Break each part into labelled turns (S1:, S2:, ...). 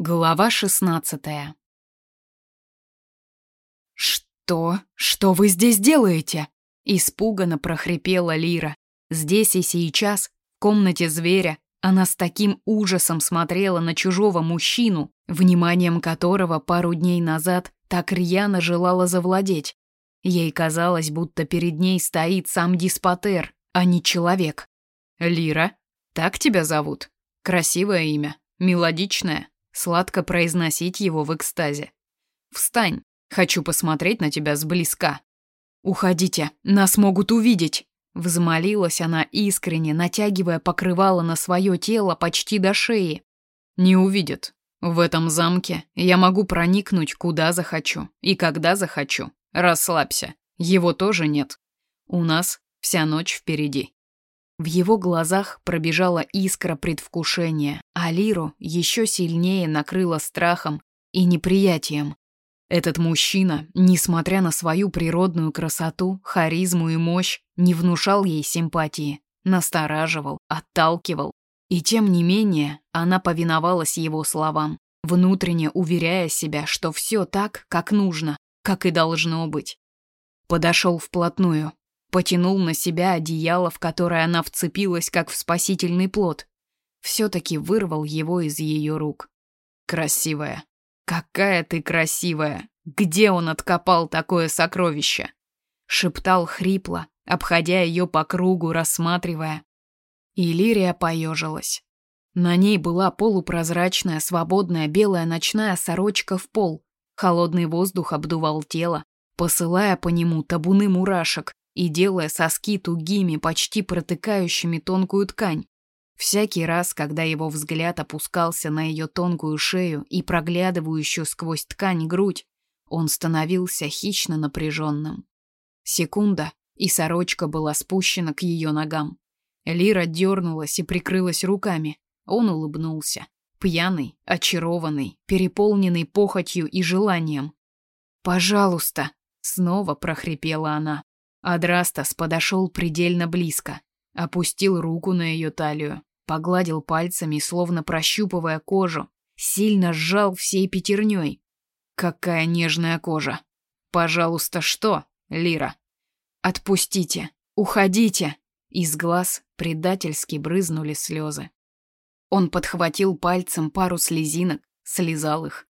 S1: Глава шестнадцатая. «Что? Что вы здесь делаете?» Испуганно прохрипела Лира. Здесь и сейчас, в комнате зверя, она с таким ужасом смотрела на чужого мужчину, вниманием которого пару дней назад так рьяно желала завладеть. Ей казалось, будто перед ней стоит сам диспотер, а не человек. «Лира? Так тебя зовут? Красивое имя, мелодичное, сладко произносить его в экстазе. «Встань, хочу посмотреть на тебя сблизка». «Уходите, нас могут увидеть!» Взмолилась она искренне, натягивая покрывало на свое тело почти до шеи. «Не увидят. В этом замке я могу проникнуть куда захочу и когда захочу. Расслабься, его тоже нет. У нас вся ночь впереди». В его глазах пробежала искра предвкушения, а Лиру еще сильнее накрыло страхом и неприятием. Этот мужчина, несмотря на свою природную красоту, харизму и мощь, не внушал ей симпатии, настораживал, отталкивал. И тем не менее, она повиновалась его словам, внутренне уверяя себя, что все так, как нужно, как и должно быть. Подошел вплотную, Потянул на себя одеяло, в которое она вцепилась, как в спасительный плод. Все-таки вырвал его из ее рук. «Красивая! Какая ты красивая! Где он откопал такое сокровище?» Шептал хрипло, обходя ее по кругу, рассматривая. И Лирия поежилась. На ней была полупрозрачная, свободная белая ночная сорочка в пол. Холодный воздух обдувал тело, посылая по нему табуны мурашек, и делая соски тугими, почти протыкающими тонкую ткань. Всякий раз, когда его взгляд опускался на ее тонкую шею и проглядывающую сквозь ткань грудь, он становился хищно напряженным. Секунда, и сорочка была спущена к ее ногам. Лира дернулась и прикрылась руками. Он улыбнулся. Пьяный, очарованный, переполненный похотью и желанием. «Пожалуйста!» — снова прохрипела она. Адрастас подошел предельно близко, опустил руку на ее талию, погладил пальцами, словно прощупывая кожу, сильно сжал всей пятерней. Какая нежная кожа. Пожалуйста, что, Лира? Отпустите, уходите. Из глаз предательски брызнули слезы. Он подхватил пальцем пару слезинок, слезал их.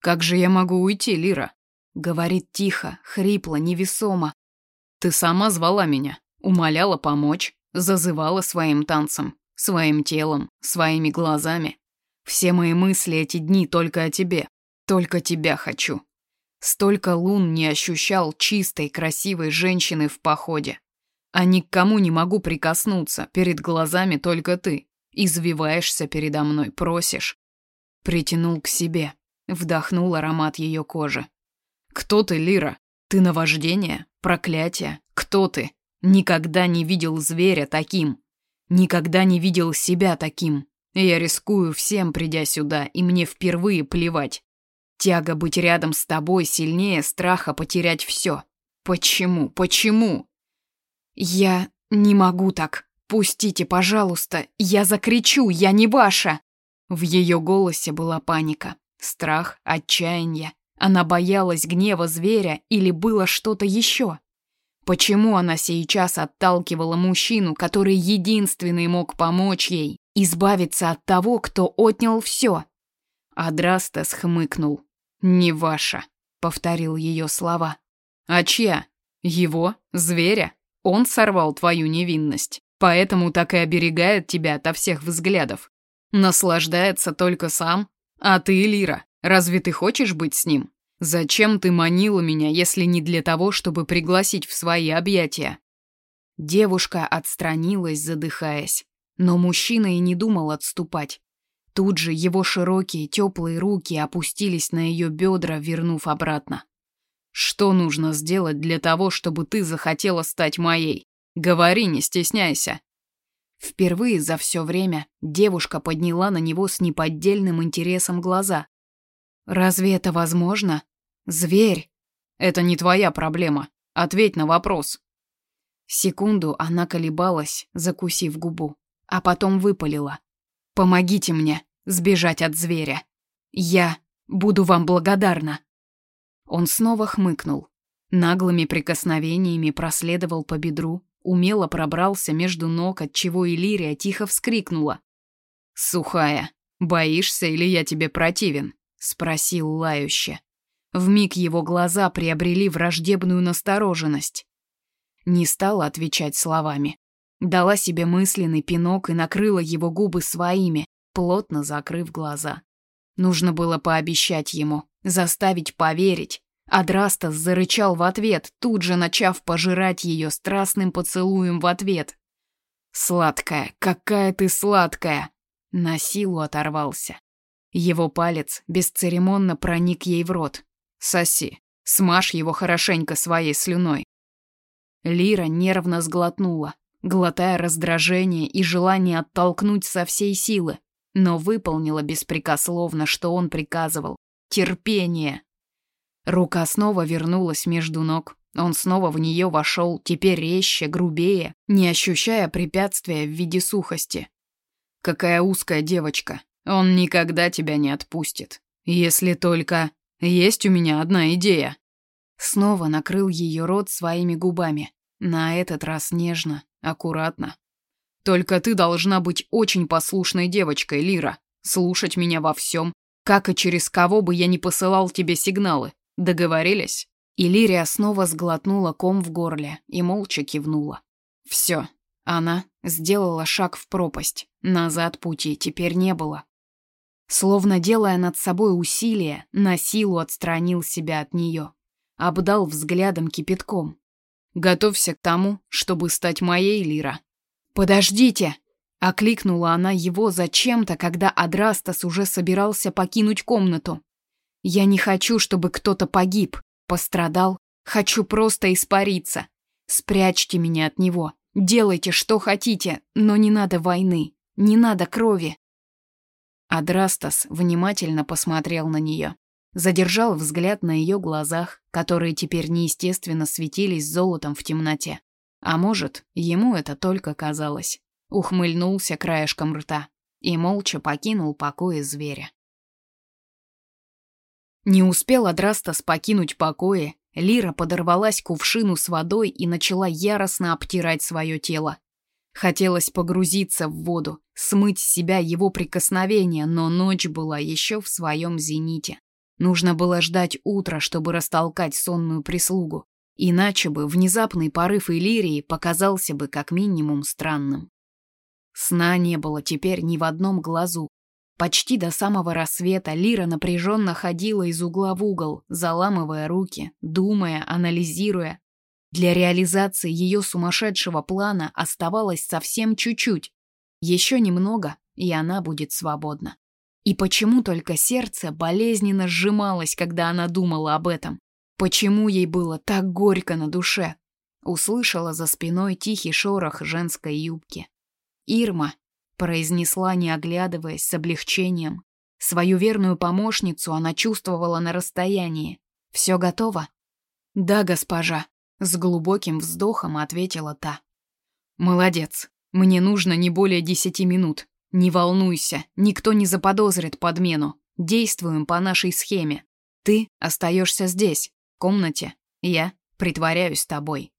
S1: «Как же я могу уйти, Лира?» Говорит тихо, хрипло, невесомо, ты сама звала меня, умоляла помочь, зазывала своим танцем, своим телом, своими глазами. Все мои мысли эти дни только о тебе, только тебя хочу. Столько лун не ощущал чистой, красивой женщины в походе. А ни к кому не могу прикоснуться, перед глазами только ты. Извиваешься передо мной, просишь. Притянул к себе, вдохнул аромат ее кожи. «Кто ты, Лира? Ты наваждение? Проклятие! Кто ты? Никогда не видел зверя таким. Никогда не видел себя таким. Я рискую всем, придя сюда, и мне впервые плевать. Тяга быть рядом с тобой сильнее страха потерять все. Почему? Почему? Я не могу так. Пустите, пожалуйста. Я закричу, я не ваша. В ее голосе была паника, страх, отчаяние. Она боялась гнева зверя или было что-то еще? Почему она сейчас отталкивала мужчину, который единственный мог помочь ей, избавиться от того, кто отнял все? Адраста схмыкнул. «Не ваша», — повторил ее слова. «А чья? Его? Зверя? Он сорвал твою невинность, поэтому так и оберегает тебя ото всех взглядов. Наслаждается только сам. А ты, Лира, Разве ты хочешь быть с ним? Зачем ты манила меня, если не для того, чтобы пригласить в свои объятия?» Девушка отстранилась, задыхаясь. Но мужчина и не думал отступать. Тут же его широкие теплые руки опустились на ее бедра, вернув обратно. «Что нужно сделать для того, чтобы ты захотела стать моей? Говори, не стесняйся!» Впервые за все время девушка подняла на него с неподдельным интересом глаза. Разве это возможно? Зверь. Это не твоя проблема. Ответь на вопрос. Секунду она колебалась, закусив губу, а потом выпалила. Помогите мне сбежать от зверя. Я буду вам благодарна. Он снова хмыкнул. Наглыми прикосновениями проследовал по бедру, умело пробрался между ног, от чего Иллирия тихо вскрикнула. «Сухая, боишься или я тебе противен?» — спросил лающе. Вмиг его глаза приобрели враждебную настороженность. Не стала отвечать словами. Дала себе мысленный пинок и накрыла его губы своими, плотно закрыв глаза. Нужно было пообещать ему, заставить поверить. Адрастас зарычал в ответ, тут же начав пожирать ее страстным поцелуем в ответ. «Сладкая, какая ты сладкая!» На силу оторвался. Его палец бесцеремонно проник ей в рот. «Соси, смажь его хорошенько своей слюной». Лира нервно сглотнула, глотая раздражение и желание оттолкнуть со всей силы, но выполнила беспрекословно, что он приказывал. Терпение. Рука снова вернулась между ног. Он снова в нее вошел, теперь резче, грубее, не ощущая препятствия в виде сухости. «Какая узкая девочка. Он никогда тебя не отпустит. Если только... Есть у меня одна идея». Снова накрыл ее рот своими губами. На этот раз нежно, аккуратно. Только ты должна быть очень послушной девочкой, Лира. Слушать меня во всем, как и через кого бы я ни посылал тебе сигналы. Договорились?» И Лирия снова сглотнула ком в горле и молча кивнула. Все. Она сделала шаг в пропасть. Назад пути теперь не было. Словно делая над собой усилие, на силу отстранил себя от нее. Обдал взглядом кипятком. «Готовься к тому, чтобы стать моей, Лира. «Подождите!» — окликнула она его зачем-то, когда Адрастас уже собирался покинуть комнату. «Я не хочу, чтобы кто-то погиб, пострадал. Хочу просто испариться. Спрячьте меня от него. Делайте, что хотите, но не надо войны, не надо крови». Адрастас внимательно посмотрел на нее. Задержал взгляд на ее глазах, которые теперь неестественно светились золотом в темноте. А может, ему это только казалось. Ухмыльнулся краешком рта и молча покинул покои зверя. Не успел Адрастас покинуть покои, Лира подорвалась к кувшину с водой и начала яростно обтирать свое тело. Хотелось погрузиться в воду, смыть с себя его прикосновения, но ночь была еще в своем зените. Нужно было ждать утра, чтобы растолкать сонную прислугу. Иначе бы внезапный порыв Иллирии показался бы как минимум странным. Сна не было теперь ни в одном глазу. Почти до самого рассвета Лира напряженно ходила из угла в угол, заламывая руки, думая, анализируя. Для реализации ее сумасшедшего плана оставалось совсем чуть-чуть. Еще немного, и она будет свободна. И почему только сердце болезненно сжималось, когда она думала об этом? Почему ей было так горько на душе? Услышала за спиной тихий шорох женской юбки. «Ирма», — произнесла, не оглядываясь, с облегчением. Свою верную помощницу она чувствовала на расстоянии. «Все готово?» «Да, госпожа», — с глубоким вздохом ответила та. «Молодец. Мне нужно не более десяти минут. Не волнуйся, никто не заподозрит подмену. Действуем по нашей схеме. Ты остаешься здесь, комнате я притворяюсь тобой.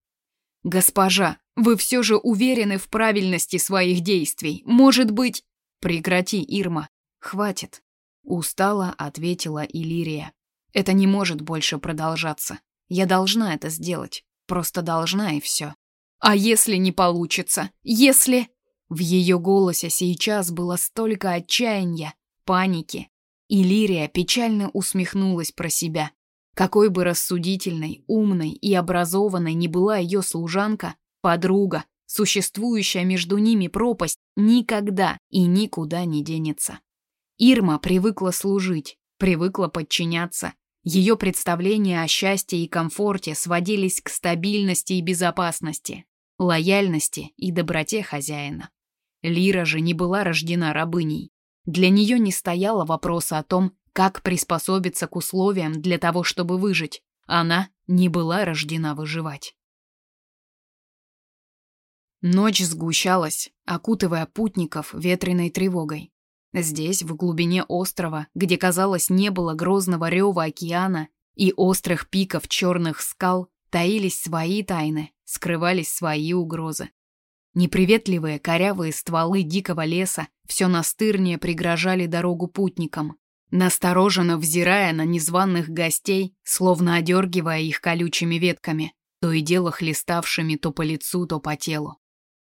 S1: Госпожа, вы все же уверены в правильности своих действий. Может быть... Прекрати, Ирма. Хватит. Устало ответила Илирия. Это не может больше продолжаться. Я должна это сделать. Просто должна и все. А если не получится? Если... В ее голосе сейчас было столько отчаяния, паники. Илирия печально усмехнулась про себя. Какой бы рассудительной, умной и образованной ни была ее служанка, подруга, существующая между ними пропасть никогда и никуда не денется. Ирма привыкла служить, привыкла подчиняться. Ее представления о счастье и комфорте сводились к стабильности и безопасности, лояльности и доброте хозяина. Лира же не была рождена рабыней. Для нее не стояло вопроса о том, как приспособиться к условиям для того, чтобы выжить? Она не была рождена выживать. Ночь сгущалась, окутывая путников ветреной тревогой. Здесь, в глубине острова, где, казалось, не было грозного рева океана и острых пиков черных скал, таились свои тайны, скрывались свои угрозы. Неприветливые корявые стволы дикого леса все настырнее пригрожали дорогу путникам, настороженно взирая на незваных гостей, словно одергивая их колючими ветками, то и дело хлеставшими то по лицу, то по телу.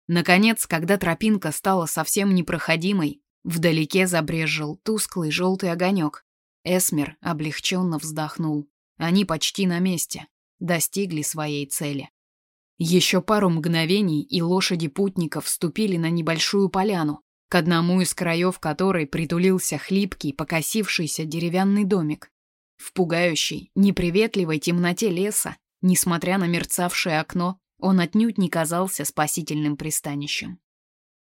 S1: Наконец, когда тропинка стала совсем непроходимой, вдалеке забрезжил тусклый желтый огонек. Эсмер облегченно вздохнул. Они почти на месте, достигли своей цели. Еще пару мгновений, и лошади путников вступили на небольшую поляну, к одному из краев которой притулился хлипкий, покосившийся деревянный домик. В пугающей, неприветливой темноте леса, несмотря на мерцавшее окно, он отнюдь не казался спасительным пристанищем.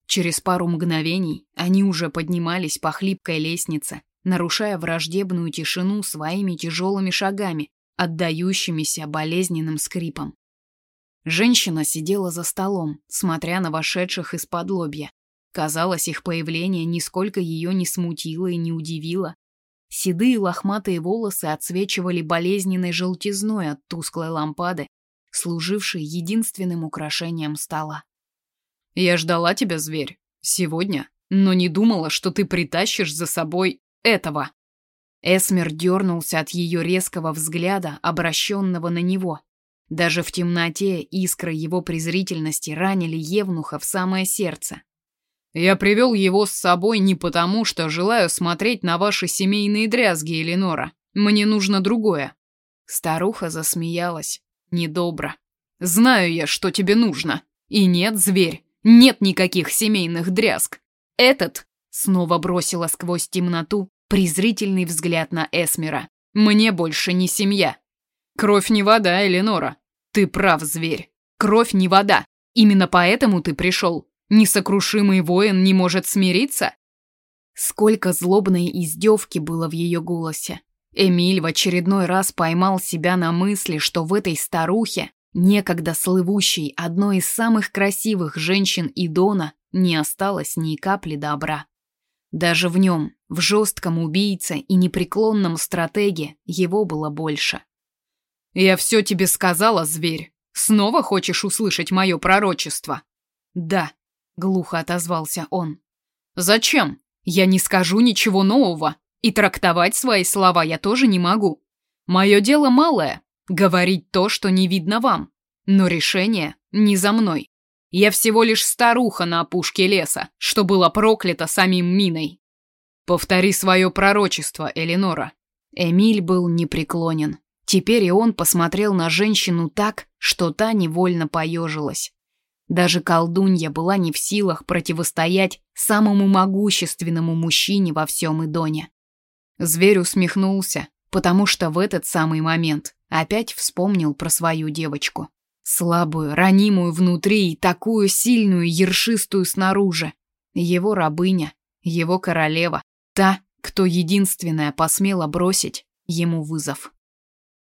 S1: Через пару мгновений они уже поднимались по хлипкой лестнице, нарушая враждебную тишину своими тяжелыми шагами, отдающимися болезненным скрипом. Женщина сидела за столом, смотря на вошедших из-под лобья. Казалось, их появление нисколько ее не смутило и не удивило. Седые лохматые волосы отсвечивали болезненной желтизной от тусклой лампады, служившей единственным украшением стола. «Я ждала тебя, зверь, сегодня, но не думала, что ты притащишь за собой этого». Эсмер дернулся от ее резкого взгляда, обращенного на него. Даже в темноте искры его презрительности ранили Евнуха в самое сердце. «Я привел его с собой не потому, что желаю смотреть на ваши семейные дрязги, Эленора. Мне нужно другое». Старуха засмеялась. Недобро. «Знаю я, что тебе нужно. И нет, зверь, нет никаких семейных дрязг. Этот...» Снова бросила сквозь темноту презрительный взгляд на Эсмера. «Мне больше не семья. Кровь не вода, Эленора. Ты прав, зверь. Кровь не вода. Именно поэтому ты пришел. Несокрушимый воин не может смириться? Сколько злобной издевки было в ее голосе. Эмиль в очередной раз поймал себя на мысли, что в этой старухе, некогда слывущей одной из самых красивых женщин Идона, не осталось ни капли добра. Даже в нем, в жестком убийце и непреклонном стратеге, его было больше. «Я все тебе сказала, зверь. Снова хочешь услышать мое пророчество?» «Да», — глухо отозвался он. «Зачем? Я не скажу ничего нового, и трактовать свои слова я тоже не могу. Мое дело малое — говорить то, что не видно вам. Но решение не за мной. Я всего лишь старуха на опушке леса, что было проклято самим Миной. Повтори свое пророчество, Эленора». Эмиль был непреклонен. Теперь и он посмотрел на женщину так, что та невольно поежилась. Даже колдунья была не в силах противостоять самому могущественному мужчине во всем Идоне. Зверь усмехнулся, потому что в этот самый момент опять вспомнил про свою девочку. Слабую, ранимую внутри и такую сильную, ершистую снаружи. Его рабыня, его королева, та, кто единственная посмела бросить ему вызов.